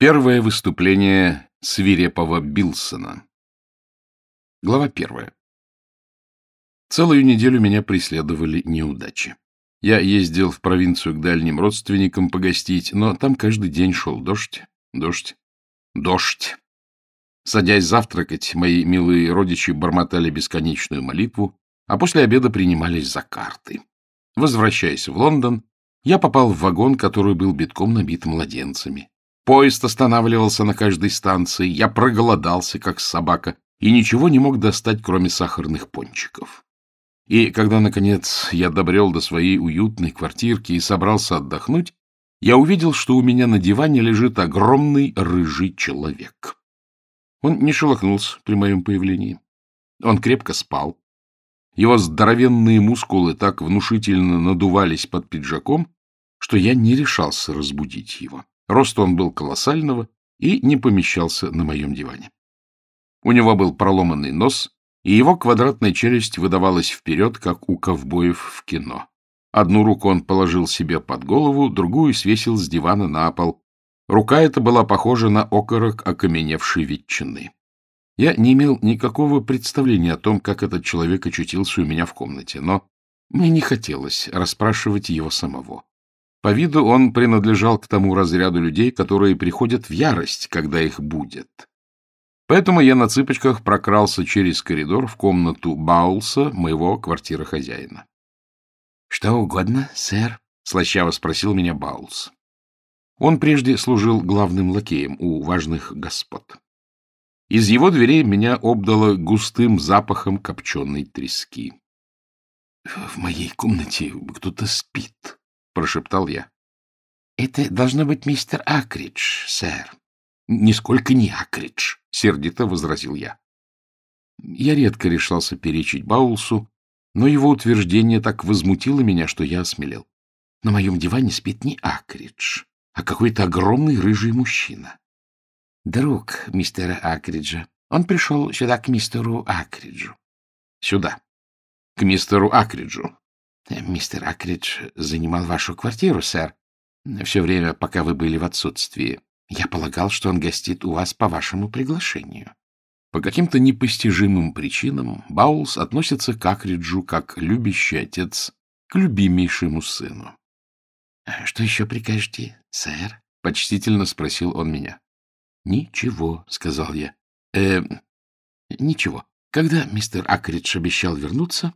Первое выступление свирепого Билсона. Глава первая. Целую неделю меня преследовали неудачи. Я ездил в провинцию к дальним родственникам погостить, но там каждый день шел дождь, дождь, дождь. Садясь завтракать, мои милые родичи бормотали бесконечную молитву, а после обеда принимались за карты. Возвращаясь в Лондон, я попал в вагон, который был битком набит младенцами. Поезд останавливался на каждой станции, я проголодался, как собака, и ничего не мог достать, кроме сахарных пончиков. И когда, наконец, я добрел до своей уютной квартирки и собрался отдохнуть, я увидел, что у меня на диване лежит огромный рыжий человек. Он не шелохнулся при моем появлении. Он крепко спал. Его здоровенные мускулы так внушительно надувались под пиджаком, что я не решался разбудить его. Рост он был колоссального и не помещался на моем диване. У него был проломанный нос, и его квадратная челюсть выдавалась вперед, как у ковбоев в кино. Одну руку он положил себе под голову, другую свесил с дивана на пол. Рука эта была похожа на окорок окаменевшей ветчины. Я не имел никакого представления о том, как этот человек очутился у меня в комнате, но мне не хотелось расспрашивать его самого. По виду он принадлежал к тому разряду людей, которые приходят в ярость, когда их будет. Поэтому я на цыпочках прокрался через коридор в комнату Баулса, моего квартира хозяина. — Что угодно, сэр? — слащаво спросил меня Баулс. Он прежде служил главным лакеем у важных господ. Из его дверей меня обдало густым запахом копченой трески. — В моей комнате кто-то спит, прошептал я. — Это должно быть мистер Акридж, сэр. — Нисколько не Акридж, — сердито возразил я. Я редко решался перечить Баулсу, но его утверждение так возмутило меня, что я осмелел. На моем диване спит не Акридж, а какой-то огромный рыжий мужчина. Друг мистера Акриджа. Он пришел сюда к мистеру Акриджу. Сюда. К мистеру Акриджу. — Мистер Акридж занимал вашу квартиру, сэр, все время, пока вы были в отсутствии. Я полагал, что он гостит у вас по вашему приглашению. По каким-то непостижимым причинам Баулс относится к Акриджу как любящий отец к любимейшему сыну. — Что еще прикажете, сэр? — почтительно спросил он меня. — Ничего, — сказал я. — Э, ничего. Когда мистер Акридж обещал вернуться,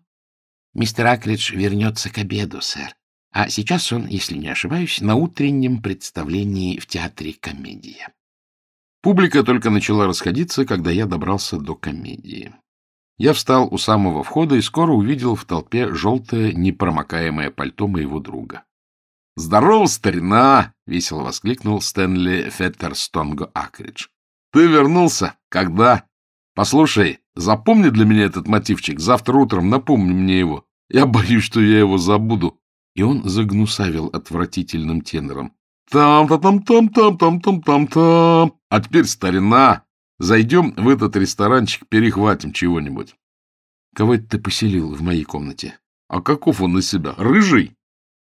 Мистер Акридж вернется к обеду, сэр. А сейчас он, если не ошибаюсь, на утреннем представлении в театре комедия. Публика только начала расходиться, когда я добрался до комедии. Я встал у самого входа и скоро увидел в толпе желтое непромокаемое пальто моего друга. — Здорово, старина! — весело воскликнул Стэнли Феттерстонго Акридж. — Ты вернулся? Когда? Послушай, запомни для меня этот мотивчик. Завтра утром напомни мне его. Я боюсь, что я его забуду. И он загнусавил отвратительным тенором. Там-там-там-там-там-там-там-там. А теперь, старина, зайдем в этот ресторанчик, перехватим чего-нибудь. Кого это ты поселил в моей комнате? А каков он из себя? Рыжий?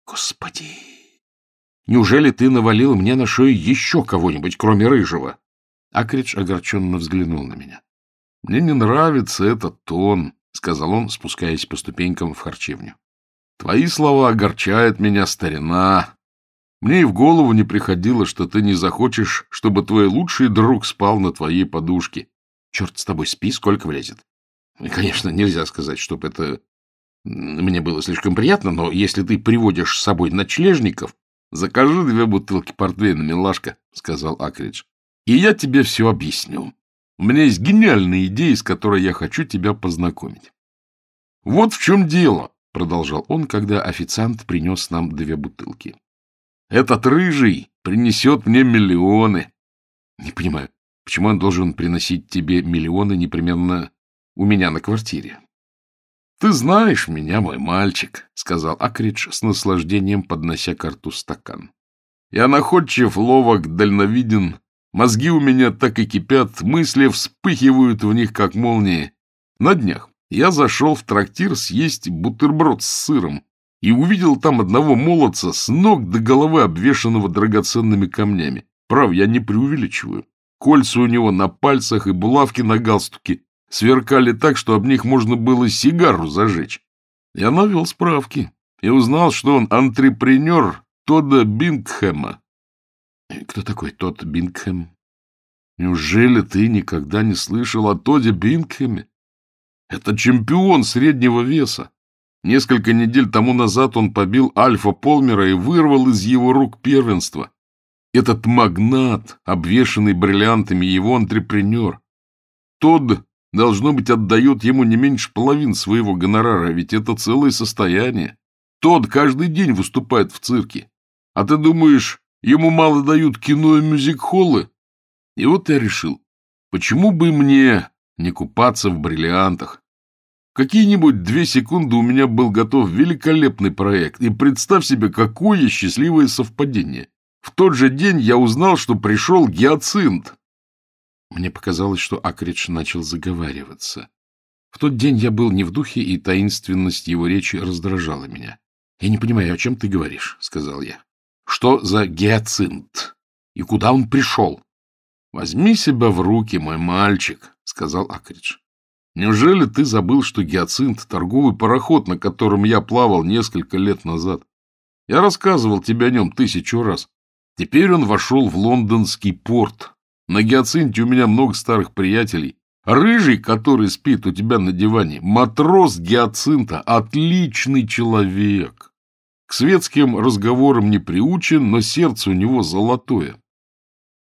Господи! Неужели ты навалил мне на шею еще кого-нибудь, кроме рыжего? Акридж огорченно взглянул на меня. — Мне не нравится этот тон, — сказал он, спускаясь по ступенькам в харчевню. — Твои слова огорчают меня, старина. Мне и в голову не приходило, что ты не захочешь, чтобы твой лучший друг спал на твоей подушке. Черт с тобой, спи, сколько влезет. Конечно, нельзя сказать, чтобы это мне было слишком приятно, но если ты приводишь с собой ночлежников, закажи две бутылки портвейна, милашка, — сказал Акридж. — И я тебе все объясню. У меня есть гениальная идея, с которой я хочу тебя познакомить. — Вот в чем дело, — продолжал он, когда официант принес нам две бутылки. — Этот рыжий принесет мне миллионы. — Не понимаю, почему он должен приносить тебе миллионы непременно у меня на квартире? — Ты знаешь меня, мой мальчик, — сказал Акридж с наслаждением, поднося к рту стакан. — Я находчив, ловок, дальновиден Мозги у меня так и кипят, мысли вспыхивают в них, как молнии. На днях я зашел в трактир съесть бутерброд с сыром и увидел там одного молодца с ног до головы, обвешанного драгоценными камнями. Прав, я не преувеличиваю. Кольца у него на пальцах и булавки на галстуке сверкали так, что об них можно было сигару зажечь. Я навел справки и узнал, что он антрепренер Тодда Бингхэма. Кто такой Тодд Бингхэм? Неужели ты никогда не слышал о Тодде Бингхэме? Это чемпион среднего веса. Несколько недель тому назад он побил Альфа Полмера и вырвал из его рук первенство. Этот магнат, обвешанный бриллиантами, его антрепренер. Тодд, должно быть, отдает ему не меньше половин своего гонорара, ведь это целое состояние. Тодд каждый день выступает в цирке. А ты думаешь, ему мало дают кино и мюзик-холлы? И вот я решил, почему бы мне не купаться в бриллиантах? Какие-нибудь две секунды у меня был готов великолепный проект, и представь себе, какое счастливое совпадение. В тот же день я узнал, что пришел гиацинт. Мне показалось, что Акридж начал заговариваться. В тот день я был не в духе, и таинственность его речи раздражала меня. — Я не понимаю, о чем ты говоришь, — сказал я. — Что за гиацинт? И куда он пришел? — Возьми себя в руки, мой мальчик, — сказал Акридж. — Неужели ты забыл, что гиацинт — торговый пароход, на котором я плавал несколько лет назад? Я рассказывал тебе о нем тысячу раз. Теперь он вошел в лондонский порт. На гиацинте у меня много старых приятелей. Рыжий, который спит у тебя на диване, матрос гиацинта, отличный человек. К светским разговорам не приучен, но сердце у него золотое.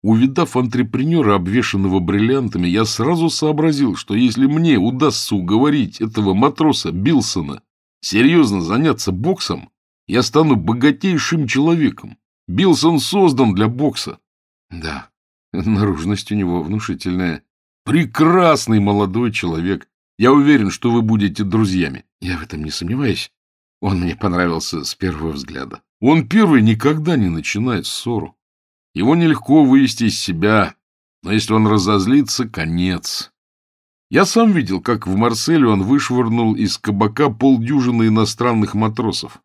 Увидав антрепренера, обвешанного бриллиантами, я сразу сообразил, что если мне удастся уговорить этого матроса Билсона серьезно заняться боксом, я стану богатейшим человеком. Билсон создан для бокса. Да, наружность у него внушительная. Прекрасный молодой человек. Я уверен, что вы будете друзьями. Я в этом не сомневаюсь. Он мне понравился с первого взгляда. Он первый никогда не начинает ссору. Его нелегко вывести из себя, но если он разозлится, конец. Я сам видел, как в Марселе он вышвырнул из кабака полдюжины иностранных матросов.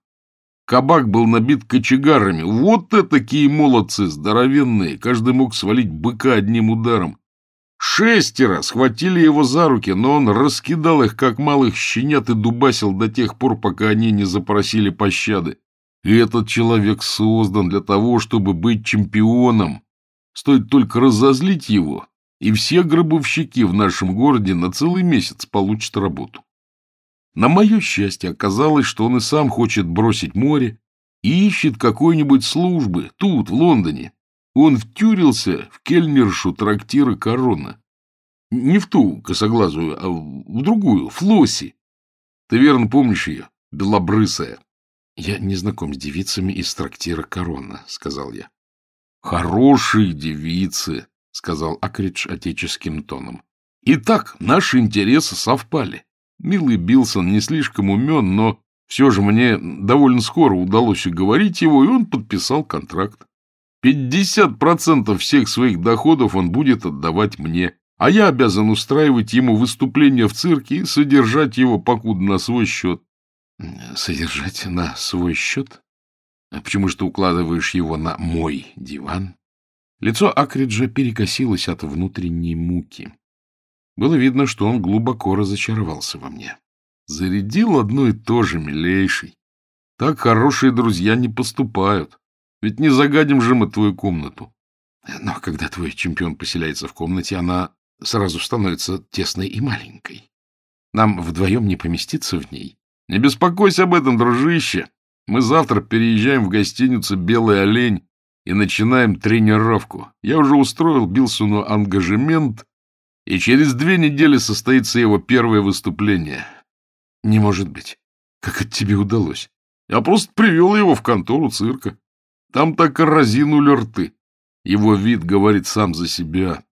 Кабак был набит кочегарами. Вот это такие молодцы, здоровенные. Каждый мог свалить быка одним ударом. Шестеро схватили его за руки, но он раскидал их, как малых щенят, и дубасил до тех пор, пока они не запросили пощады. И этот человек создан для того, чтобы быть чемпионом. Стоит только разозлить его, и все гробовщики в нашем городе на целый месяц получат работу. На мое счастье оказалось, что он и сам хочет бросить море и ищет какой-нибудь службы тут, в Лондоне. Он втюрился в кельнершу трактира «Корона». Не в ту косоглазую, а в другую, Флосси. Ты верно помнишь ее, белобрысая? — Я не знаком с девицами из трактира «Корона», — сказал я. — Хорошие девицы, — сказал Акридж отеческим тоном. — Итак, наши интересы совпали. Милый Билсон не слишком умен, но все же мне довольно скоро удалось уговорить его, и он подписал контракт. 50% всех своих доходов он будет отдавать мне, а я обязан устраивать ему выступления в цирке и содержать его покуда на свой счет. Содержать на свой счет? А почему же ты укладываешь его на мой диван? Лицо Акриджа перекосилось от внутренней муки. Было видно, что он глубоко разочаровался во мне. Зарядил одно и то же, милейший. Так хорошие друзья не поступают. Ведь не загадим же мы твою комнату. Но когда твой чемпион поселяется в комнате, она сразу становится тесной и маленькой. Нам вдвоем не поместиться в ней. Не беспокойся об этом, дружище. Мы завтра переезжаем в гостиницу «Белый олень» и начинаем тренировку. Я уже устроил Билсону ангажемент и через две недели состоится его первое выступление. Не может быть. Как это тебе удалось? Я просто привел его в контору цирка. Там так разинули рты. Его вид говорит сам за себя.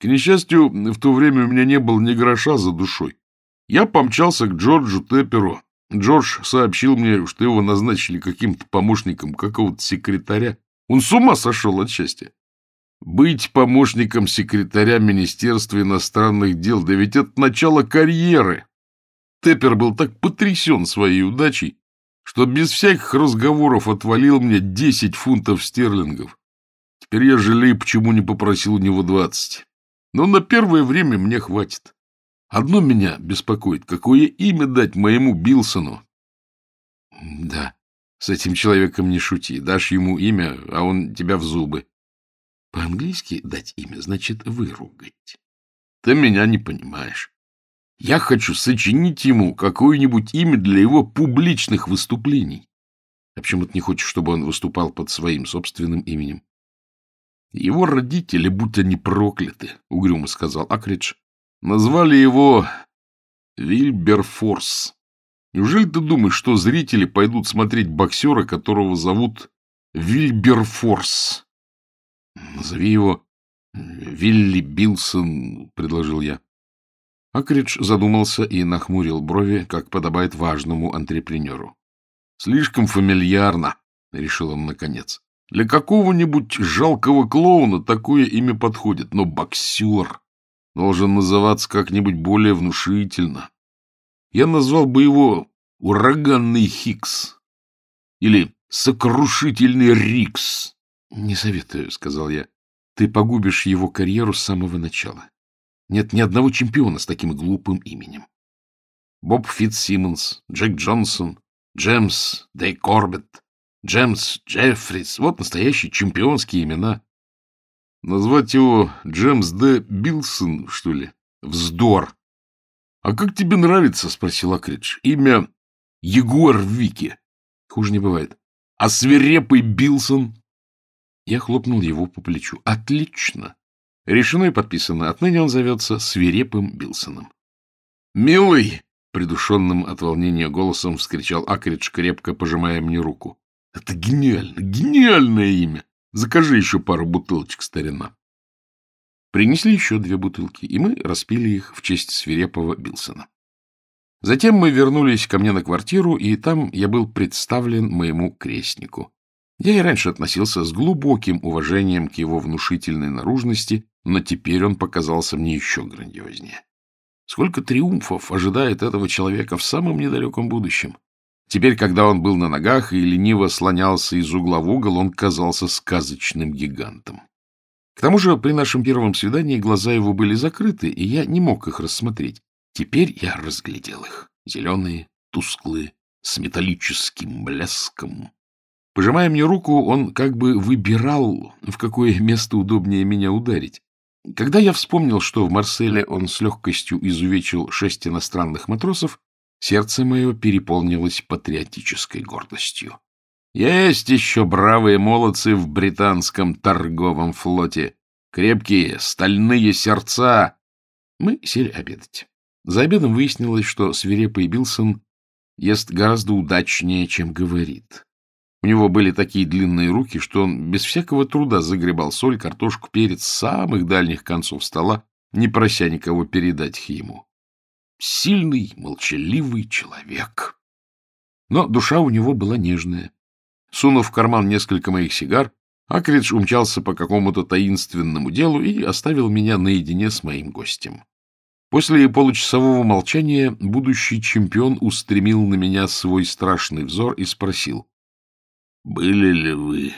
К несчастью, в то время у меня не было ни гроша за душой. Я помчался к Джорджу Тепперу. Джордж сообщил мне, что его назначили каким-то помощником какого-то секретаря. Он с ума сошел от счастья. Быть помощником секретаря Министерства иностранных дел, да ведь это начало карьеры. Теппер был так потрясен своей удачей, что без всяких разговоров отвалил мне 10 фунтов стерлингов. Теперь я жалею, почему не попросил у него двадцать. Но на первое время мне хватит. Одно меня беспокоит. Какое имя дать моему Билсону? Да, с этим человеком не шути. Дашь ему имя, а он тебя в зубы. По-английски дать имя значит выругать. Ты меня не понимаешь. Я хочу сочинить ему какое-нибудь имя для его публичных выступлений. А почему ты не хочешь, чтобы он выступал под своим собственным именем? Его родители, будь они прокляты, — угрюмо сказал Акридж, — назвали его Вильберфорс. Неужели ты думаешь, что зрители пойдут смотреть боксера, которого зовут Вильберфорс? — Назови его Вилли Билсон, — предложил я. Акридж задумался и нахмурил брови, как подобает важному антрепренеру. — Слишком фамильярно, — решил он наконец. Для какого-нибудь жалкого клоуна такое имя подходит, но боксер должен называться как-нибудь более внушительно. Я назвал бы его «Ураганный Хикс» или «Сокрушительный Рикс». — Не советую, — сказал я. — Ты погубишь его карьеру с самого начала. Нет ни одного чемпиона с таким глупым именем. Боб Фитцсимонс, Джек Джонсон, Джемс Дэй Корбетт, Джемс Джеффрис — вот настоящие чемпионские имена. Назвать его Джемс Д. Билсон, что ли? Вздор. — А как тебе нравится, — спросил Акридж, — имя Егор Вики? Хуже не бывает. А свирепый Билсон? Я хлопнул его по плечу. — Отлично. Решено и подписано. Отныне он зовется свирепым Билсоном. — Милый! — придушенным от волнения голосом вскричал Акридж, крепко пожимая мне руку. Это гениально, гениальное имя. Закажи еще пару бутылочек, старина. Принесли еще две бутылки, и мы распили их в честь свирепого Билсона. Затем мы вернулись ко мне на квартиру, и там я был представлен моему крестнику. Я и раньше относился с глубоким уважением к его внушительной наружности, но теперь он показался мне еще грандиознее. Сколько триумфов ожидает этого человека в самом недалеком будущем. Теперь, когда он был на ногах и лениво слонялся из угла в угол, он казался сказочным гигантом. К тому же при нашем первом свидании глаза его были закрыты, и я не мог их рассмотреть. Теперь я разглядел их. Зеленые, тусклые, с металлическим блеском. Пожимая мне руку, он как бы выбирал, в какое место удобнее меня ударить. Когда я вспомнил, что в Марселе он с легкостью изувечил шесть иностранных матросов, Сердце мое переполнилось патриотической гордостью. Есть еще бравые молодцы в британском торговом флоте. Крепкие, стальные сердца. Мы сели обедать. За обедом выяснилось, что свирепый Билсон ест гораздо удачнее, чем говорит. У него были такие длинные руки, что он без всякого труда загребал соль, картошку, перец с самых дальних концов стола, не прося никого передать их ему сильный, молчаливый человек. Но душа у него была нежная. Сунув в карман несколько моих сигар, Акридж умчался по какому-то таинственному делу и оставил меня наедине с моим гостем. После получасового молчания будущий чемпион устремил на меня свой страшный взор и спросил. — Были ли вы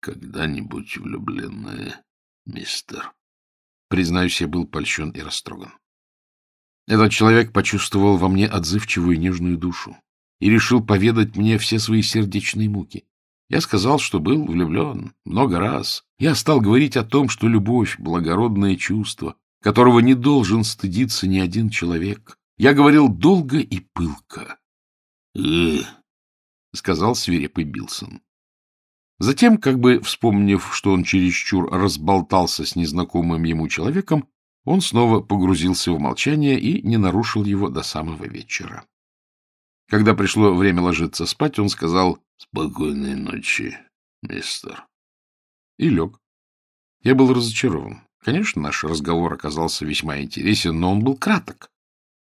когда-нибудь влюбленные, мистер? Признаюсь, я был польщен и растроган. Этот человек почувствовал во мне отзывчивую нежную душу и решил поведать мне все свои сердечные муки. Я сказал, что был влюблен много раз. Я стал говорить о том, что любовь — благородное чувство, которого не должен стыдиться ни один человек. Я говорил долго и пылко. «Э — сказал свирепый Билсон. Затем, как бы вспомнив, что он чересчур разболтался с незнакомым ему человеком, он снова погрузился в молчание и не нарушил его до самого вечера. Когда пришло время ложиться спать, он сказал «Спокойной ночи, мистер». И лег. Я был разочарован. Конечно, наш разговор оказался весьма интересен, но он был краток.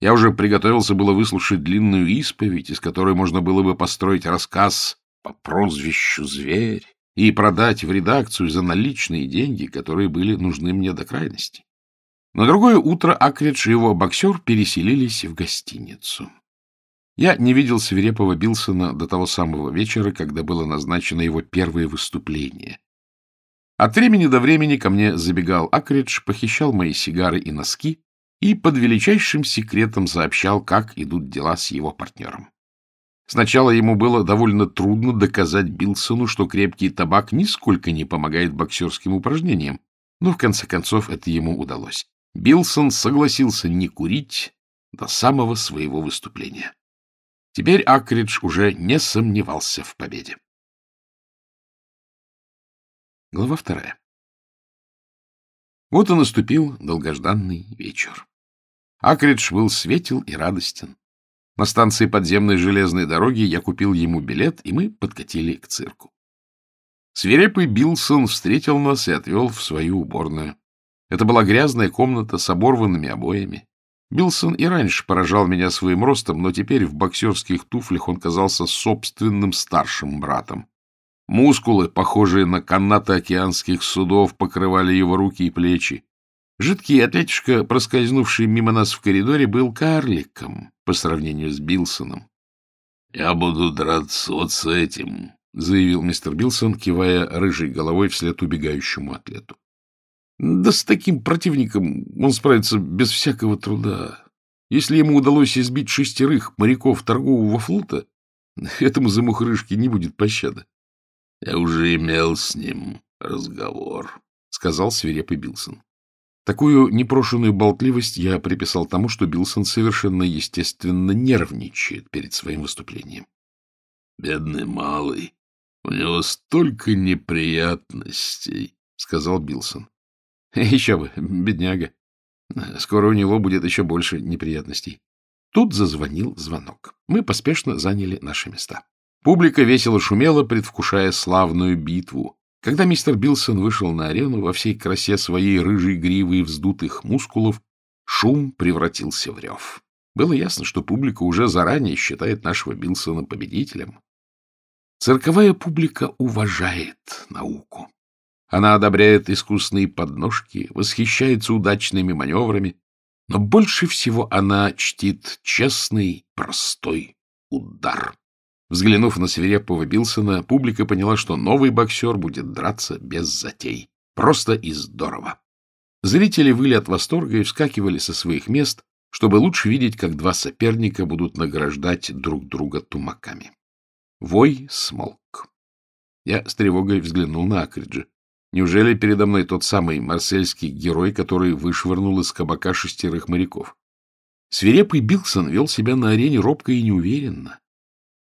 Я уже приготовился было выслушать длинную исповедь, из которой можно было бы построить рассказ по прозвищу «Зверь» и продать в редакцию за наличные деньги, которые были нужны мне до крайности. На другое утро Акридж и его боксер переселились в гостиницу. Я не видел свирепого Билсона до того самого вечера, когда было назначено его первое выступление. От времени до времени ко мне забегал Акридж, похищал мои сигары и носки и под величайшим секретом сообщал, как идут дела с его партнером. Сначала ему было довольно трудно доказать Билсону, что крепкий табак нисколько не помогает боксерским упражнениям, но в конце концов это ему удалось. Билсон согласился не курить до самого своего выступления. Теперь Акридж уже не сомневался в победе. Глава вторая. Вот и наступил долгожданный вечер. Акридж был светел и радостен. На станции подземной железной дороги я купил ему билет, и мы подкатили к цирку. Свирепый Билсон встретил нас и отвел в свою уборную. Это была грязная комната с оборванными обоями. Билсон и раньше поражал меня своим ростом, но теперь в боксерских туфлях он казался собственным старшим братом. Мускулы, похожие на канаты океанских судов, покрывали его руки и плечи. Жидкий атлетишка, проскользнувший мимо нас в коридоре, был карликом по сравнению с Билсоном. — Я буду драться вот с этим, — заявил мистер Билсон, кивая рыжей головой вслед убегающему атлету. — Да с таким противником он справится без всякого труда. Если ему удалось избить шестерых моряков торгового флота, этому замухрышке не будет пощады. — Я уже имел с ним разговор, — сказал свирепый Билсон. Такую непрошенную болтливость я приписал тому, что Билсон совершенно естественно нервничает перед своим выступлением. — Бедный малый, у него столько неприятностей, — сказал Билсон. — Еще бы, бедняга. Скоро у него будет еще больше неприятностей. Тут зазвонил звонок. Мы поспешно заняли наши места. Публика весело шумела, предвкушая славную битву. Когда мистер Билсон вышел на арену во всей красе своей рыжей гривы и вздутых мускулов, шум превратился в рев. Было ясно, что публика уже заранее считает нашего Билсона победителем. Цирковая публика уважает науку. Она одобряет искусные подножки, восхищается удачными маневрами, но больше всего она чтит честный, простой удар. Взглянув на свирепого Билсона, публика поняла, что новый боксер будет драться без затей. Просто и здорово. Зрители выли от восторга и вскакивали со своих мест, чтобы лучше видеть, как два соперника будут награждать друг друга тумаками. Вой смолк. Я с тревогой взглянул на Акриджа. Неужели передо мной тот самый марсельский герой, который вышвырнул из кабака шестерых моряков? Свирепый Билсон вел себя на арене робко и неуверенно.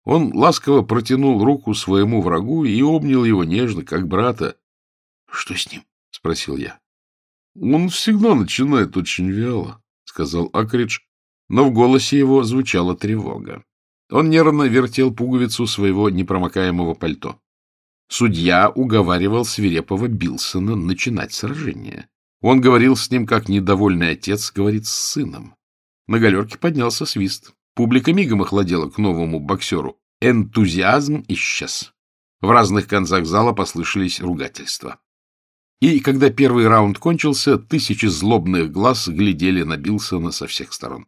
Он ласково протянул руку своему врагу и обнял его нежно, как брата. — Что с ним? — спросил я. — Он всегда начинает очень вяло, — сказал Акридж, но в голосе его звучала тревога. Он нервно вертел пуговицу своего непромокаемого пальто. Судья уговаривал свирепого Билсона начинать сражение. Он говорил с ним, как недовольный отец говорит с сыном. На галерке поднялся свист. Публика мигом охладела к новому боксеру. Энтузиазм исчез. В разных концах зала послышались ругательства. И когда первый раунд кончился, тысячи злобных глаз глядели на Билсона со всех сторон.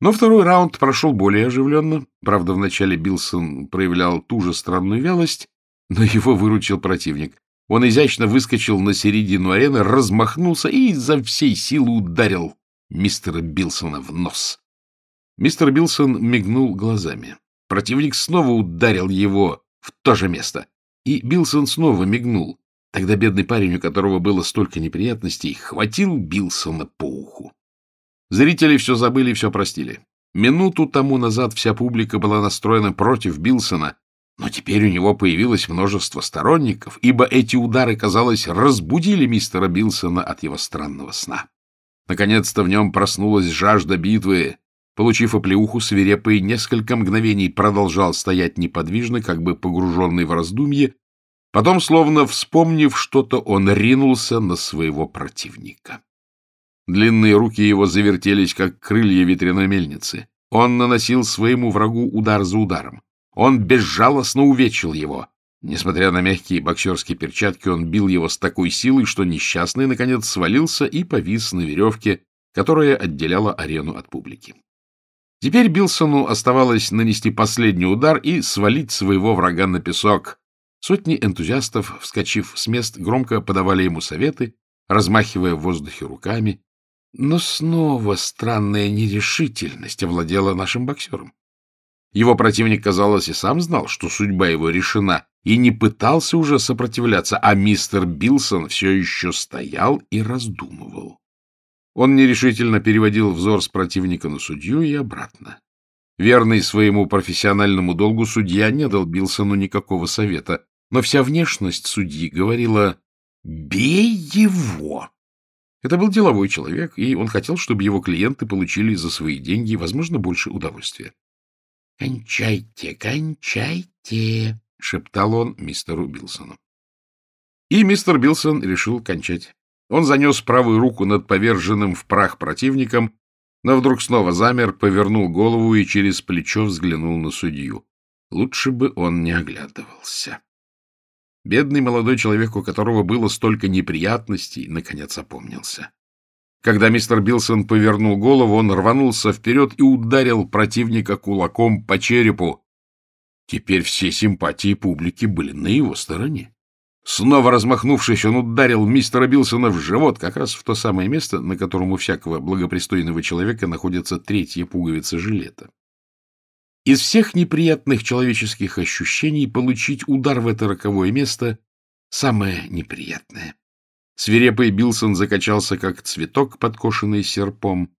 Но второй раунд прошел более оживленно. Правда, вначале Билсон проявлял ту же странную вялость, но его выручил противник. Он изящно выскочил на середину арены, размахнулся и изо всей силы ударил мистера Билсона в нос. Мистер Билсон мигнул глазами. Противник снова ударил его в то же место. И Билсон снова мигнул. Тогда бедный парень, у которого было столько неприятностей, хватил Билсона по уху. Зрители все забыли и все простили. Минуту тому назад вся публика была настроена против Билсона, но теперь у него появилось множество сторонников, ибо эти удары, казалось, разбудили мистера Билсона от его странного сна. Наконец-то в нем проснулась жажда битвы, Получив оплеуху, свирепый несколько мгновений продолжал стоять неподвижно, как бы погруженный в раздумье, потом, словно вспомнив что-то, он ринулся на своего противника. Длинные руки его завертелись, как крылья ветряной мельницы. Он наносил своему врагу удар за ударом. Он безжалостно увечил его. Несмотря на мягкие боксерские перчатки, он бил его с такой силой, что несчастный, наконец, свалился и повис на веревке, которая отделяла арену от публики. Теперь Билсону оставалось нанести последний удар и свалить своего врага на песок. Сотни энтузиастов, вскочив с мест, громко подавали ему советы, размахивая в воздухе руками. Но снова странная нерешительность овладела нашим боксером. Его противник, казалось, и сам знал, что судьба его решена, и не пытался уже сопротивляться, а мистер Билсон все еще стоял и раздумывал. Он нерешительно переводил взор с противника на судью и обратно. Верный своему профессиональному долгу судья не дал Билсону никакого совета, но вся внешность судьи говорила «Бей его!». Это был деловой человек, и он хотел, чтобы его клиенты получили за свои деньги, возможно, больше удовольствия. — Кончайте, кончайте, — шептал он мистеру Билсону. И мистер Билсон решил кончать. Он занес правую руку над поверженным в прах противником, но вдруг снова замер, повернул голову и через плечо взглянул на судью. Лучше бы он не оглядывался. Бедный молодой человек, у которого было столько неприятностей, наконец опомнился. Когда мистер Билсон повернул голову, он рванулся вперед и ударил противника кулаком по черепу. Теперь все симпатии публики были на его стороне. Снова размахнувшись, он ударил мистера Билсона в живот, как раз в то самое место, на котором у всякого благопристойного человека находится третья пуговица жилета. Из всех неприятных человеческих ощущений получить удар в это роковое место — самое неприятное. Свирепый Билсон закачался, как цветок, подкошенный серпом,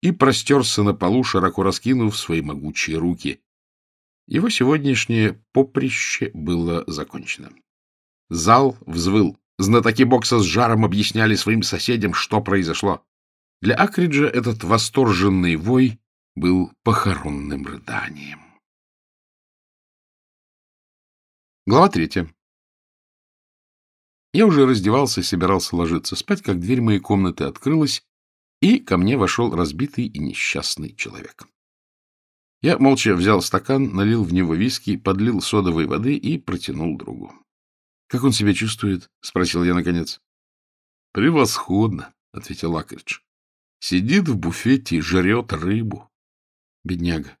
и простерся на полу, широко раскинув свои могучие руки. Его сегодняшнее поприще было закончено. Зал взвыл. Знатоки бокса с жаром объясняли своим соседям, что произошло. Для Акриджа этот восторженный вой был похоронным рыданием. Глава третья. Я уже раздевался и собирался ложиться спать, как дверь моей комнаты открылась, и ко мне вошел разбитый и несчастный человек. Я молча взял стакан, налил в него виски, подлил содовой воды и протянул другу. — Как он себя чувствует? — спросил я наконец. — Превосходно, — ответил Акридж. — Сидит в буфете и жрет рыбу. Бедняга.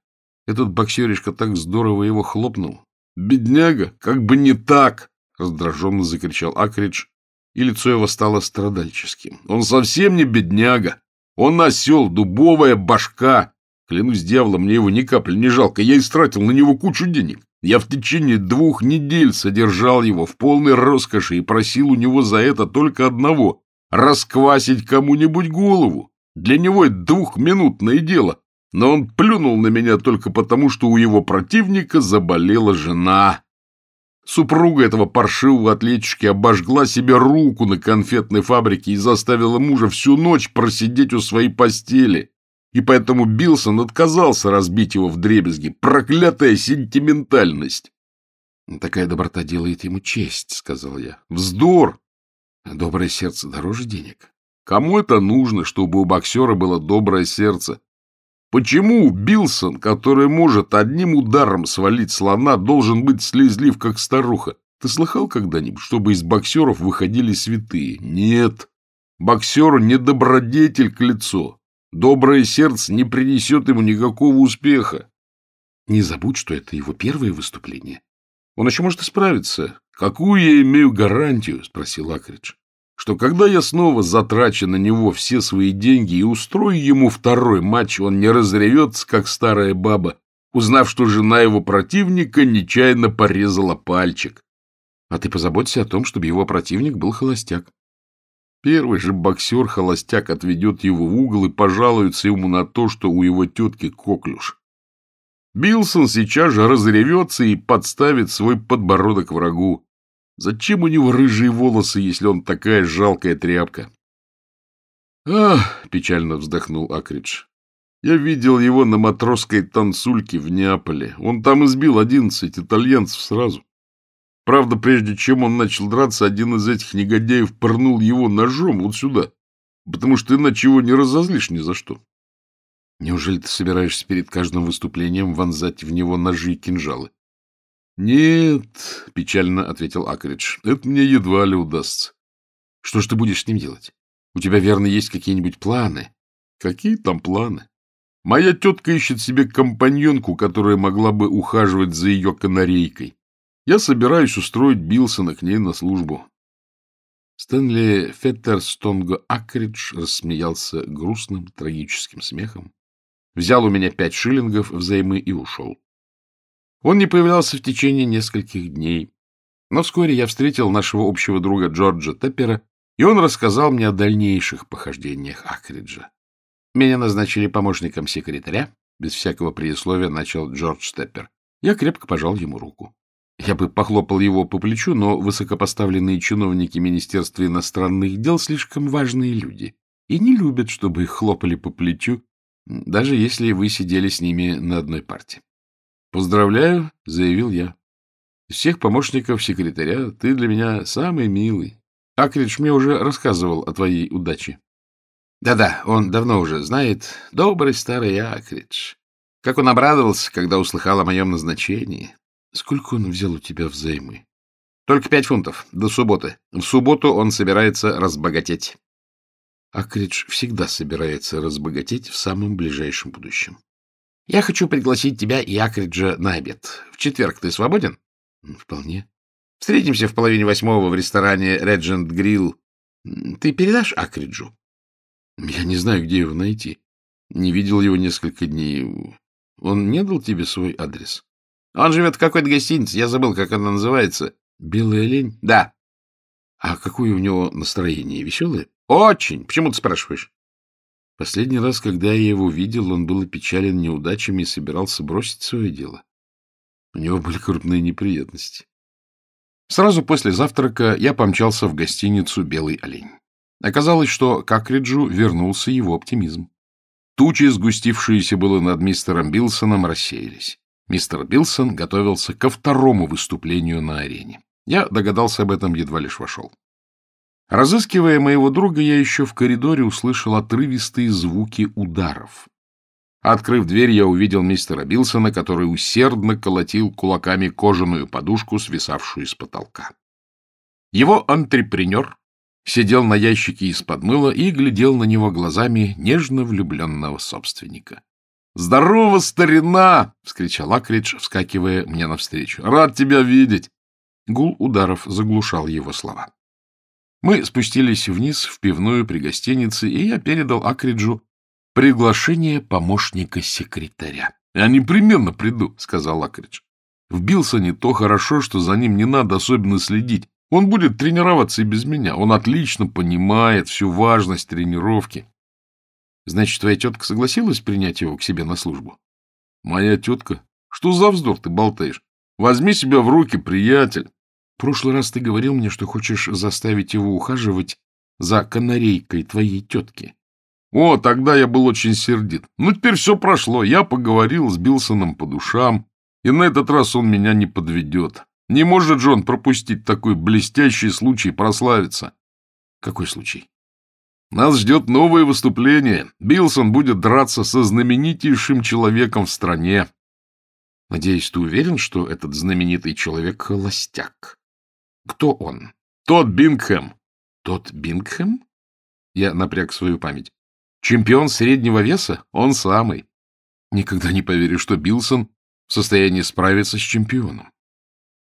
Этот боксеришка так здорово его хлопнул. Бедняга, как бы не так! — раздраженно закричал Акридж, и лицо его стало страдальческим. — Он совсем не бедняга. Он осел, дубовая башка. Клянусь дьяволом, мне его ни капли не жалко. Я истратил на него кучу денег. Я в течение двух недель содержал его в полной роскоши и просил у него за это только одного — расквасить кому-нибудь голову. Для него это двухминутное дело. Но он плюнул на меня только потому, что у его противника заболела жена. Супруга этого паршивого атлетчики обожгла себе руку на конфетной фабрике и заставила мужа всю ночь просидеть у своей постели. И поэтому Билсон отказался разбить его в дребезги. Проклятая сентиментальность! — Такая доброта делает ему честь, — сказал я. — Вздор! Доброе сердце дороже денег. Кому это нужно, чтобы у боксера было доброе сердце? Почему Билсон, который может одним ударом свалить слона, должен быть слезлив, как старуха? Ты слыхал когда-нибудь, чтобы из боксеров выходили святые? Нет. Боксеру не добродетель к лицу. Доброе сердце не принесет ему никакого успеха. Не забудь, что это его первое выступление. Он еще может исправиться. Какую я имею гарантию? — спросил Акридж. Что когда я снова затрачу на него все свои деньги и устрою ему второй матч, он не разревется, как старая баба, узнав, что жена его противника нечаянно порезала пальчик. А ты позаботься о том, чтобы его противник был холостяк. Первый же боксер-холостяк отведет его в угол и пожалуется ему на то, что у его тетки коклюш. Билсон сейчас же разревется и подставит свой подбородок врагу. Зачем у него рыжие волосы, если он такая жалкая тряпка? «Ах!» — печально вздохнул Акридж. «Я видел его на матросской танцульке в Неаполе. Он там избил одиннадцать итальянцев сразу. Правда, прежде чем он начал драться, один из этих негодяев пырнул его ножом вот сюда, потому что иначе его не разозлишь ни за что. Неужели ты собираешься перед каждым выступлением вонзать в него ножи и кинжалы? — Нет, — печально ответил Акридж, — это мне едва ли удастся. — Что ж ты будешь с ним делать? У тебя, верно, есть какие-нибудь планы? — Какие там планы? Моя тетка ищет себе компаньонку, которая могла бы ухаживать за ее канарейкой. Я собираюсь устроить Билсона к ней на службу. Стэнли Феттерстонго Акридж рассмеялся грустным, трагическим смехом, взял у меня пять шиллингов взаймы и ушел. Он не появлялся в течение нескольких дней, но вскоре я встретил нашего общего друга Джорджа Теппера, и он рассказал мне о дальнейших похождениях Акриджа. Меня назначили помощником секретаря, без всякого предисловия начал Джордж Теппер. Я крепко пожал ему руку. Я бы похлопал его по плечу, но высокопоставленные чиновники Министерства иностранных дел слишком важные люди и не любят, чтобы их хлопали по плечу, даже если вы сидели с ними на одной парте. «Поздравляю», — заявил я. «Из всех помощников секретаря ты для меня самый милый. Акридж мне уже рассказывал о твоей удаче». «Да-да, он давно уже знает. Добрый старый Акридж. Как он обрадовался, когда услыхал о моем назначении. Сколько он взял у тебя взаймы? Только пять фунтов, до субботы. В субботу он собирается разбогатеть. Акридж всегда собирается разбогатеть в самом ближайшем будущем. Я хочу пригласить тебя и Акриджа на обед. В четверг ты свободен? Вполне. Встретимся в половине восьмого в ресторане Реджент Грилл. Ты передашь Акриджу? Я не знаю, где его найти. Не видел его несколько дней. Он не дал тебе свой адрес? Он живет в какой-то гостинице, я забыл, как она называется. Белая лень? Да. А какое у него настроение? Веселое? Очень. Почему ты спрашиваешь? Последний раз, когда я его видел, он был опечален неудачами и собирался бросить свое дело. У него были крупные неприятности. Сразу после завтрака я помчался в гостиницу «Белый олень». Оказалось, что к Акриджу вернулся его оптимизм. Тучи, сгустившиеся было над мистером Билсоном, рассеялись. Мистер Билсон готовился ко второму выступлению на арене. Я догадался об этом, едва лишь вошел. Разыскивая моего друга, я еще в коридоре услышал отрывистые звуки ударов. Открыв дверь, я увидел мистера Билсона, который усердно колотил кулаками кожаную подушку, свисавшую с потолка. Его антрепренер сидел на ящике из-под мыла и глядел на него глазами нежно влюбленного собственника. «Здорово, старина!» — вскричал Акридж, вскакивая мне навстречу. «Рад тебя видеть!» Гул ударов заглушал его слова. Мы спустились вниз в пивную при гостинице, и я передал Акриджу приглашение помощника секретаря. «Я непременно приду», — сказал Акридж. В Билсоне то хорошо, что за ним не надо особенно следить. Он будет тренироваться и без меня. Он отлично понимает всю важность тренировки. Значит, твоя тетка согласилась принять его к себе на службу? Моя тетка? Что за вздор ты болтаешь? Возьми себя в руки, приятель. В прошлый раз ты говорил мне, что хочешь заставить его ухаживать за канарейкой твоей тетки. О, тогда я был очень сердит. Ну, теперь все прошло. Я поговорил с Билсоном по душам, и на этот раз он меня не подведет. Не может же он пропустить такой блестящий случай прославиться. Какой случай? Нас ждет новое выступление. Билсон будет драться со знаменитейшим человеком в стране. Надеюсь, ты уверен, что этот знаменитый человек — холостяк? Кто он? Тот Бингхэм. Тот Бингхэм? Я напряг свою память. Чемпион среднего веса? Он самый. Никогда не поверю, что Билсон в состоянии справиться с чемпионом.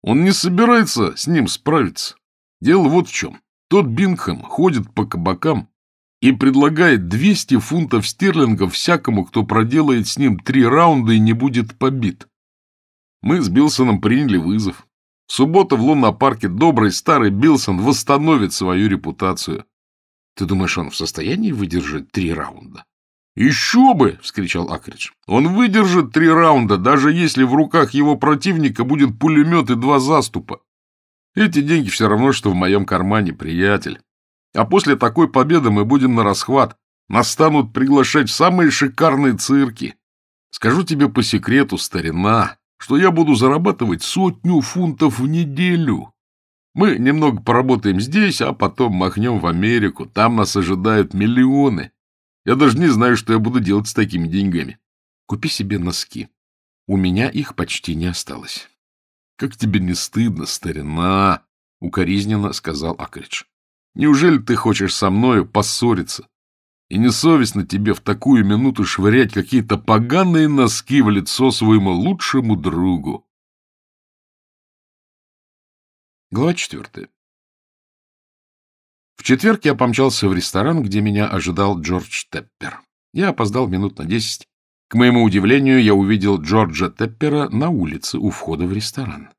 Он не собирается с ним справиться. Дело вот в чем. Тот Бингхэм ходит по кабакам и предлагает 200 фунтов стерлингов всякому, кто проделает с ним три раунда и не будет побит. Мы с Билсоном приняли вызов. В субботу в лунопарке добрый старый Билсон восстановит свою репутацию. Ты думаешь, он в состоянии выдержать три раунда? «Еще бы!» — вскричал Акридж. «Он выдержит три раунда, даже если в руках его противника будет пулемет и два заступа. Эти деньги все равно, что в моем кармане, приятель. А после такой победы мы будем на расхват. Нас станут приглашать в самые шикарные цирки. Скажу тебе по секрету, старина, что я буду зарабатывать сотню фунтов в неделю. Мы немного поработаем здесь, а потом махнем в Америку. Там нас ожидают миллионы. Я даже не знаю, что я буду делать с такими деньгами. Купи себе носки. У меня их почти не осталось. — Как тебе не стыдно, старина? — укоризненно сказал Акридж. Неужели ты хочешь со мною поссориться? И не совестно тебе в такую минуту швырять какие-то поганые носки в лицо своему лучшему другу. Глава четвертая. В четверг я помчался в ресторан, где меня ожидал Джордж Теппер. Я опоздал минут на десять. К моему удивлению, я увидел Джорджа Теппера на улице у входа в ресторан.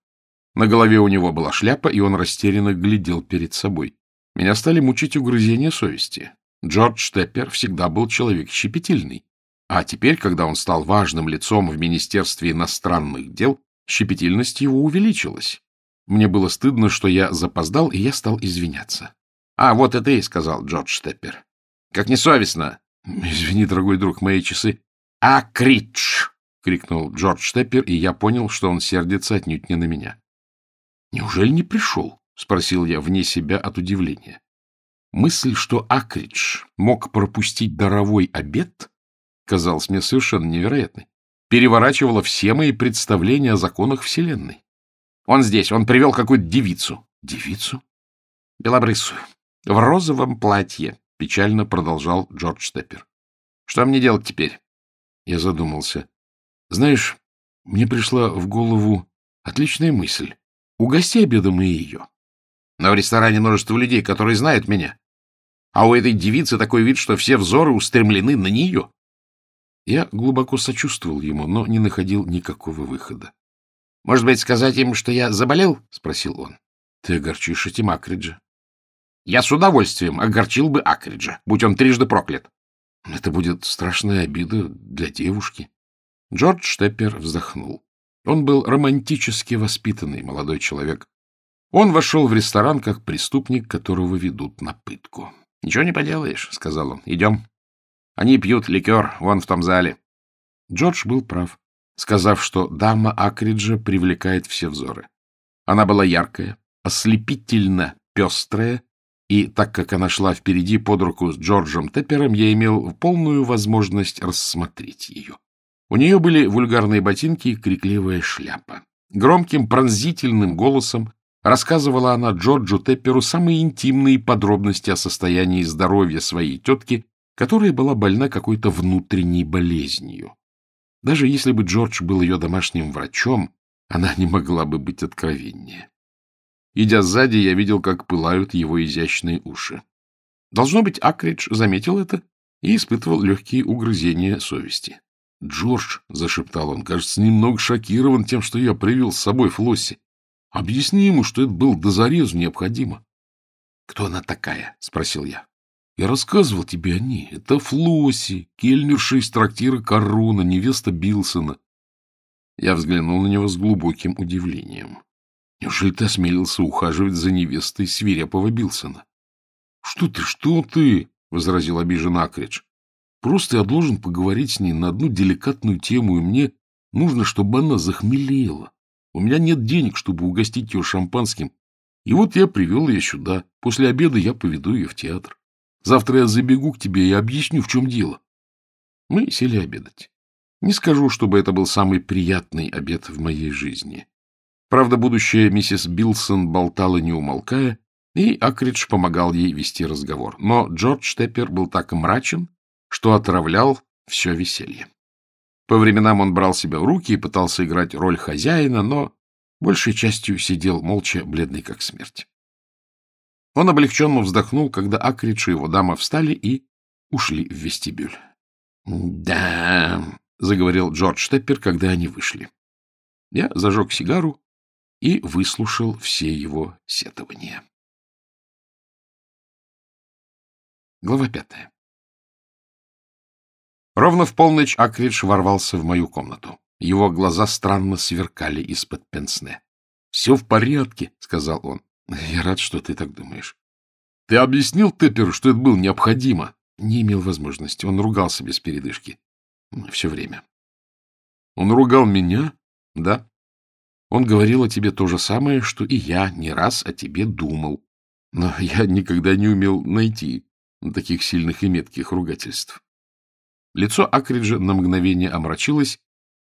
На голове у него была шляпа, и он растерянно глядел перед собой. Меня стали мучить угрызения совести. Джордж Теппер всегда был человек щепетильный. А теперь, когда он стал важным лицом в Министерстве иностранных дел, щепетильность его увеличилась. Мне было стыдно, что я запоздал, и я стал извиняться. — А, вот это и, — сказал Джордж Теппер. — Как несовестно. — Извини, дорогой друг, мои часы. — Акридж! — крикнул Джордж Теппер, и я понял, что он сердится отнюдь не на меня. — Неужели не пришел? — спросил я вне себя от удивления. Мысль, что Акридж мог пропустить даровой обед, казалась мне совершенно невероятной. Переворачивала все мои представления о законах Вселенной. Он здесь, он привел какую-то девицу. Девицу? Белобрысую. В розовом платье, печально продолжал Джордж Теппер. Что мне делать теперь? Я задумался. Знаешь, мне пришла в голову отличная мысль. Угости обедом и ее. Но в ресторане множество людей, которые знают меня. А у этой девицы такой вид, что все взоры устремлены на нее. Я глубоко сочувствовал ему, но не находил никакого выхода. — Может быть, сказать им, что я заболел? — спросил он. — Ты огорчишь этим Акриджа. — Я с удовольствием огорчил бы Акриджа, будь он трижды проклят. — Это будет страшная обида для девушки. Джордж Штеппер вздохнул. Он был романтически воспитанный молодой человек. Он вошел в ресторан как преступник, которого ведут на пытку. — Ничего не поделаешь, — сказал он. — Идем. Они пьют ликер вон в том зале. Джордж был прав сказав, что дама Акриджа привлекает все взоры. Она была яркая, ослепительно пестрая, и так как она шла впереди под руку с Джорджем Теппером, я имел полную возможность рассмотреть ее. У нее были вульгарные ботинки и крикливая шляпа. Громким пронзительным голосом рассказывала она Джорджу Тепперу самые интимные подробности о состоянии здоровья своей тетки, которая была больна какой-то внутренней болезнью. Даже если бы Джордж был ее домашним врачом, она не могла бы быть откровеннее. Идя сзади, я видел, как пылают его изящные уши. Должно быть, Акридж заметил это и испытывал легкие угрызения совести. — Джордж, — зашептал он, — кажется, немного шокирован тем, что я привел с собой Флосси. Объясни ему, что это было до зарезу необходимо. — Кто она такая? — спросил я. Я рассказывал тебе о ней. Это Флосси, кельнерша из трактира Корона, невеста Билсона. Я взглянул на него с глубоким удивлением. Неужели ты осмелился ухаживать за невестой свирепого Билсона? — Что ты, что ты? — возразил обижен Акридж. — Просто я должен поговорить с ней на одну деликатную тему, и мне нужно, чтобы она захмелела. У меня нет денег, чтобы угостить ее шампанским, и вот я привел ее сюда. После обеда я поведу ее в театр. Завтра я забегу к тебе и объясню, в чем дело. Мы сели обедать. Не скажу, чтобы это был самый приятный обед в моей жизни. Правда, будущая миссис Билсон болтала не умолкая, и Акридж помогал ей вести разговор. Но Джордж Теппер был так мрачен, что отравлял все веселье. По временам он брал себя в руки и пытался играть роль хозяина, но большей частью сидел молча, бледный как смерть. Он облегченно вздохнул, когда Акридж и его дама встали и ушли в вестибюль. — Да, — заговорил Джордж Теппер, когда они вышли. Я зажег сигару и выслушал все его сетования. Глава пятая. Ровно в полночь Акридж ворвался в мою комнату. Его глаза странно сверкали из-под пенсне. — Все в порядке, — сказал он. Я рад, что ты так думаешь. Ты объяснил Тепперу, что это было необходимо? Не имел возможности. Он ругался без передышки. Все время. Он ругал меня? Да. Он говорил о тебе то же самое, что и я не раз о тебе думал. Но я никогда не умел найти таких сильных и метких ругательств. Лицо Акриджа на мгновение омрачилось,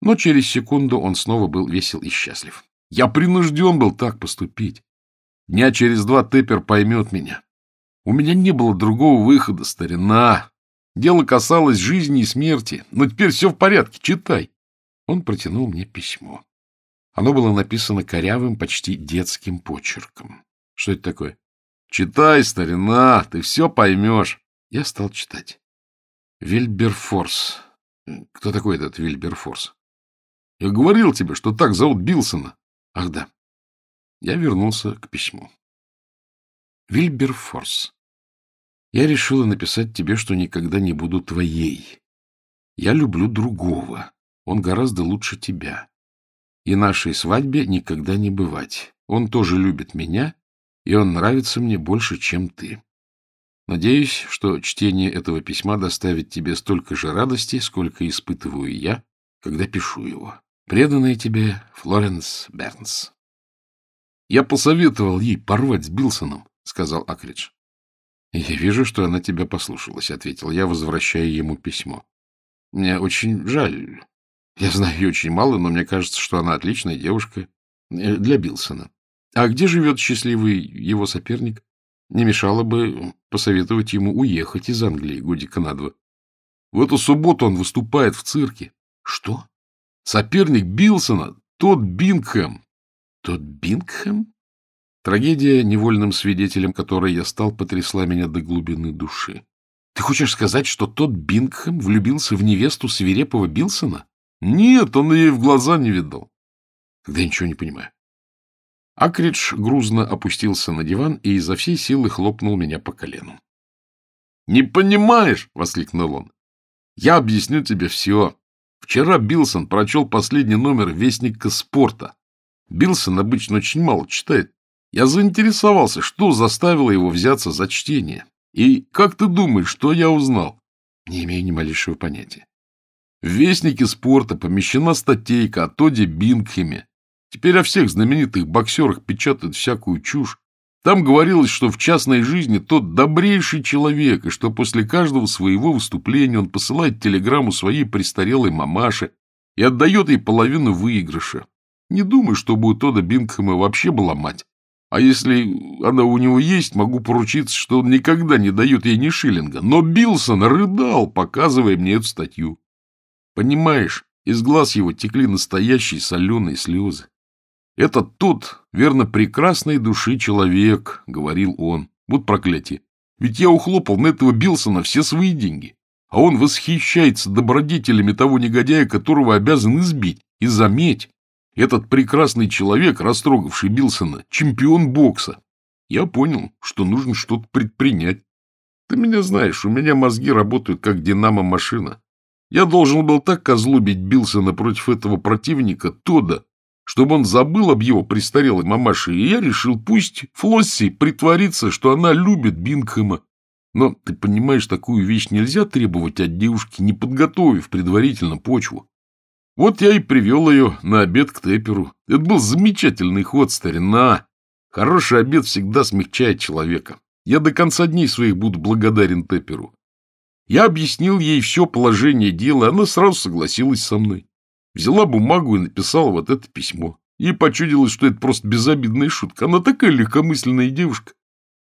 но через секунду он снова был весел и счастлив. Я принужден был так поступить. Дня через два Теппер поймет меня. У меня не было другого выхода, старина. Дело касалось жизни и смерти. Но теперь все в порядке, читай. Он протянул мне письмо. Оно было написано корявым, почти детским почерком. Что это такое? Читай, старина, ты все поймешь. Я стал читать. Вильберфорс. Кто такой этот Вильберфорс? Я говорил тебе, что так зовут Билсона. Ах, да. Я вернулся к письму. Вильберфорс. Я решила написать тебе, что никогда не буду твоей. Я люблю другого. Он гораздо лучше тебя. И нашей свадьбе никогда не бывать. Он тоже любит меня, и он нравится мне больше, чем ты. Надеюсь, что чтение этого письма доставит тебе столько же радости, сколько испытываю я, когда пишу его. Преданная тебе Флоренс Бернс. Я посоветовал ей порвать с Билсоном, — сказал Акридж. — Я вижу, что она тебя послушалась, — ответил я, возвращая ему письмо. — Мне очень жаль. Я знаю ее очень мало, но мне кажется, что она отличная девушка э, для Билсона. А где живет счастливый его соперник? Не мешало бы посоветовать ему уехать из Англии годика на два. В эту субботу он выступает в цирке. Что? Соперник Билсона, тот Бингхэм. Тот Бингхэм? Трагедия, невольным свидетелем которой я стал, потрясла меня до глубины души. Ты хочешь сказать, что тот Бингхэм влюбился в невесту свирепого Билсона? Нет, он ей в глаза не видал. Тогда я ничего не понимаю. Акридж грузно опустился на диван и изо всей силы хлопнул меня по колену. — Не понимаешь? — воскликнул он. — Я объясню тебе все. Вчера Билсон прочел последний номер Вестника спорта. Билсон обычно очень мало читает. Я заинтересовался, что заставило его взяться за чтение. И как ты думаешь, что я узнал? Не имею ни малейшего понятия. В Вестнике спорта помещена статейка о Тоде Бингхеме. Теперь о всех знаменитых боксерах печатают всякую чушь. Там говорилось, что в частной жизни тот добрейший человек, и что после каждого своего выступления он посылает телеграмму своей престарелой мамаше и отдает ей половину выигрыша. Не думаю, чтобы у Тода Бингхэма вообще была мать. А если она у него есть, могу поручиться, что он никогда не дает ей ни шиллинга. Но Билсон рыдал, показывая мне эту статью. Понимаешь, из глаз его текли настоящие соленые слезы. «Это тот, верно, прекрасной души человек», — говорил он. Вот проклятие. Ведь я ухлопал на этого Билсона все свои деньги. А он восхищается добродетелями того негодяя, которого обязан избить. И заметь, этот прекрасный человек, растрогавший Билсона, чемпион бокса. Я понял, что нужно что-то предпринять. Ты меня знаешь, у меня мозги работают как динамо-машина. Я должен был так озлобить Билсона против этого противника, Тода, чтобы он забыл об его престарелой мамаше, и я решил, пусть Флосси притворится, что она любит Бингхэма. Но, ты понимаешь, такую вещь нельзя требовать от девушки, не подготовив предварительно почву. Вот я и привел ее на обед к Тепперу. Это был замечательный ход, старина. Хороший обед всегда смягчает человека. Я до конца дней своих буду благодарен Тепперу. Я объяснил ей все положение дела, она сразу согласилась со мной. Взяла бумагу и написала вот это письмо. Ей почудилось, что это просто безобидная шутка. Она такая легкомысленная девушка.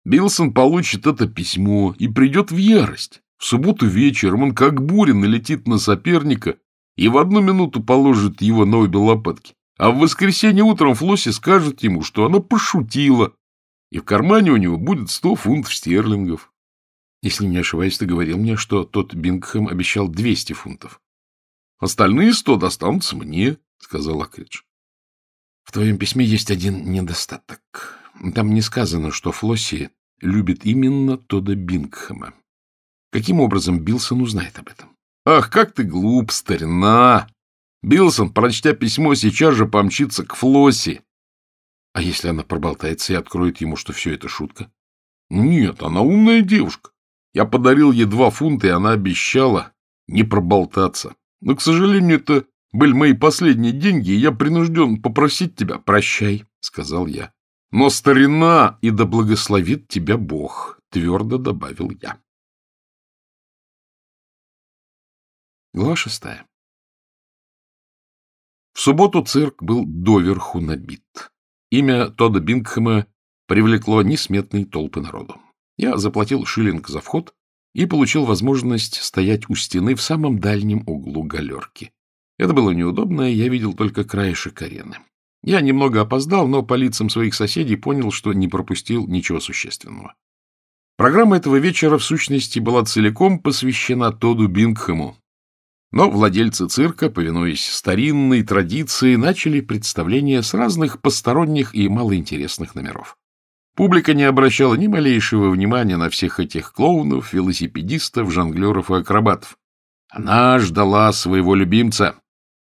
Билсон получит это письмо и придет в ярость. В субботу вечером он как буря налетит на соперника и в одну минуту положит его на обе лопатки. А в воскресенье утром Флосси скажет ему, что она пошутила, и в кармане у него будет сто фунтов стерлингов. Если не ошибаюсь, ты говорил мне, что тот Бингхэм обещал двести фунтов. — Остальные сто достанутся мне, — сказал Акридж. — В твоем письме есть один недостаток. Там не сказано, что Флосси любит именно Тода Бингхэма. Каким образом Билсон узнает об этом? Ах, как ты глуп, старина! Билсон, прочтя письмо, сейчас же помчится к Флосси. А если она проболтается и откроет ему, что все это шутка? Нет, она умная девушка. Я подарил ей два фунта, и она обещала не проболтаться. Но, к сожалению, это были мои последние деньги, и я принужден попросить тебя. Прощай, — сказал я. Но старина, и да благословит тебя Бог, — твердо добавил я. Глава шестая. В субботу цирк был доверху набит. Имя Тода Бингхэма привлекло несметные толпы народу. Я заплатил шиллинг за вход и получил возможность стоять у стены в самом дальнем углу галерки. Это было неудобно, я видел только краешек арены. Я немного опоздал, но по лицам своих соседей понял, что не пропустил ничего существенного. Программа этого вечера, в сущности, была целиком посвящена Тоду Бингхэму. Но владельцы цирка, повинуясь старинной традиции, начали представление с разных посторонних и малоинтересных номеров. Публика не обращала ни малейшего внимания на всех этих клоунов, велосипедистов, жонглеров и акробатов. Она ждала своего любимца.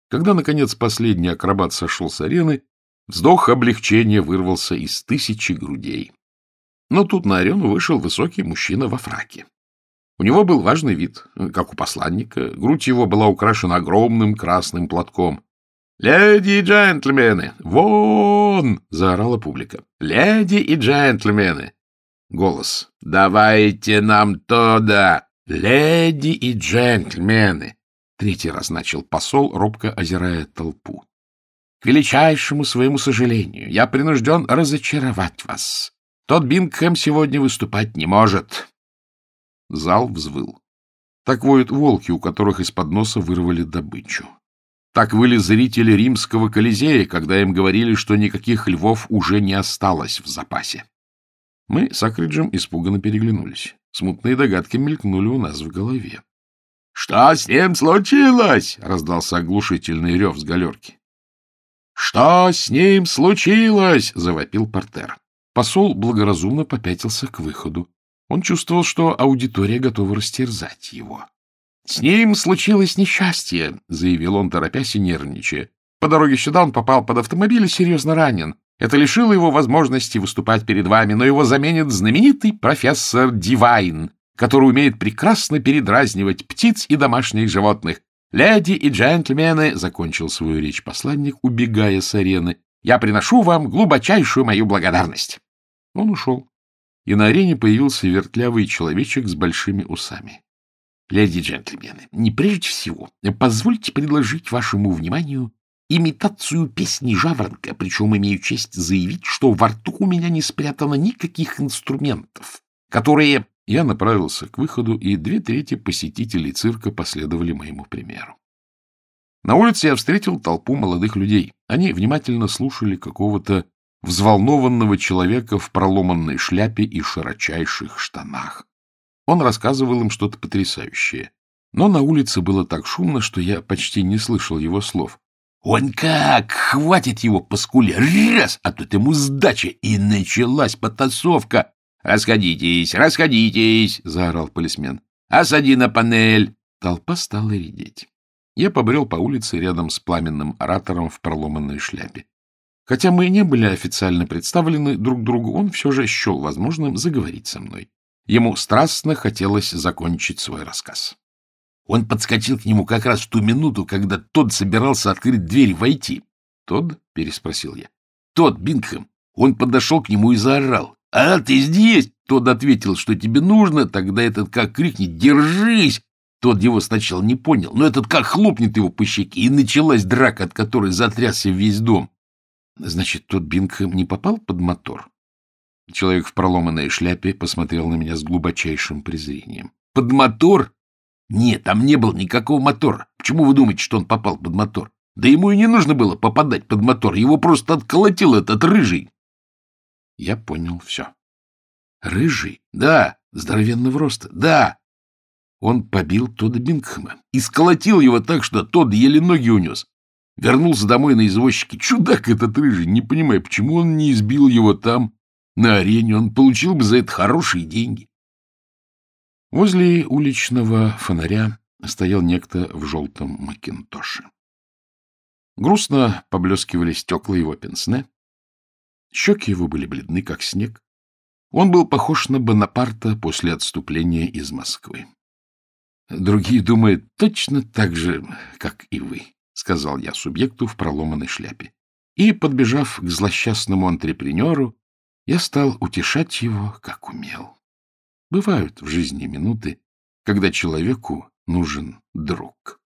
Когда, наконец, последний акробат сошел с арены, вздох облегчения вырвался из тысячи грудей. Но тут на арену вышел высокий мужчина во фраке. У него был важный вид, как у посланника. Грудь его была украшена огромным красным платком. «Леди и джентльмены! Вон!» — заорала публика. «Леди и джентльмены!» Голос. «Давайте нам туда! Леди и джентльмены!» Третий раз начал посол, робко озирая толпу. «К величайшему своему сожалению, я принужден разочаровать вас. Тот Бингхэм сегодня выступать не может. Зал взвыл. Так воют волки, у которых из-под носа вырвали добычу. Так выли зрители римского Колизея, когда им говорили, что никаких львов уже не осталось в запасе. Мы с Акриджем испуганно переглянулись. Смутные догадки мелькнули у нас в голове. — Что с ним случилось? — раздался оглушительный рев с галерки. — Что с ним случилось? — завопил Портер. Посол благоразумно попятился к выходу. Он чувствовал, что аудитория готова растерзать его. — С ним случилось несчастье, — заявил он, торопясь и нервничая. По дороге сюда он попал под автомобиль и серьезно ранен. Это лишило его возможности выступать перед вами, но его заменит знаменитый профессор Дивайн, который умеет прекрасно передразнивать птиц и домашних животных. «Леди и джентльмены», — закончил свою речь посланник, убегая с арены, — «я приношу вам глубочайшую мою благодарность». Он ушел, и на арене появился вертлявый человечек с большими усами. Леди джентльмены, не прежде всего, позвольте предложить вашему вниманию имитацию песни жаворонка, причем имею честь заявить, что во рту у меня не спрятано никаких инструментов, которые... Я направился к выходу, и две трети посетителей цирка последовали моему примеру. На улице я встретил толпу молодых людей. Они внимательно слушали какого-то взволнованного человека в проломанной шляпе и широчайших штанах. Он рассказывал им что-то потрясающее. Но на улице было так шумно, что я почти не слышал его слов. «Он как! Хватит его по скуле! Раз! А тут ему сдача!» И началась потасовка. «Расходитесь! Расходитесь!» — заорал полисмен. «Осади на панель!» Толпа стала редеть. Я побрел по улице рядом с пламенным оратором в проломанной шляпе. Хотя мы и не были официально представлены друг другу, он все же счел возможным заговорить со мной. Ему страстно хотелось закончить свой рассказ. Он подскочил к нему как раз в ту минуту, когда тот собирался открыть дверь и войти. «Тот?» — переспросил я. «Тот, Бингхэм». Он подошел к нему и заорал. «А, ты здесь?» Тот ответил, что тебе нужно. Тогда этот как крикнет «Держись!» Тот его сначала не понял, но этот как хлопнет его по щеке, и началась драка, от которой затрясся весь дом. Значит, тот Бингхэм не попал под мотор? Человек в проломанной шляпе посмотрел на меня с глубочайшим презрением. Под мотор? Нет, там не было никакого мотора. Почему вы думаете, что он попал под мотор? Да ему и не нужно было попадать под мотор. Его просто отколотил этот рыжий. Я понял все. Рыжий? Да. Здоровенного роста? Да. Он побил Тодда Бингхэма и сколотил его так, что тот еле ноги унес. Вернулся домой на извозчике. Чудак этот рыжий, не понимаю, почему он не избил его там, на арене. Он получил бы за это хорошие деньги. Возле уличного фонаря стоял некто в желтом макинтоше. Грустно поблескивали стекла его пенсне. Щеки его были бледны, как снег. Он был похож на Бонапарта после отступления из Москвы. Другие думают точно так же, как и вы. — сказал я субъекту в проломанной шляпе. И, подбежав к злосчастному антрепренеру, я стал утешать его, как умел. Бывают в жизни минуты, когда человеку нужен друг.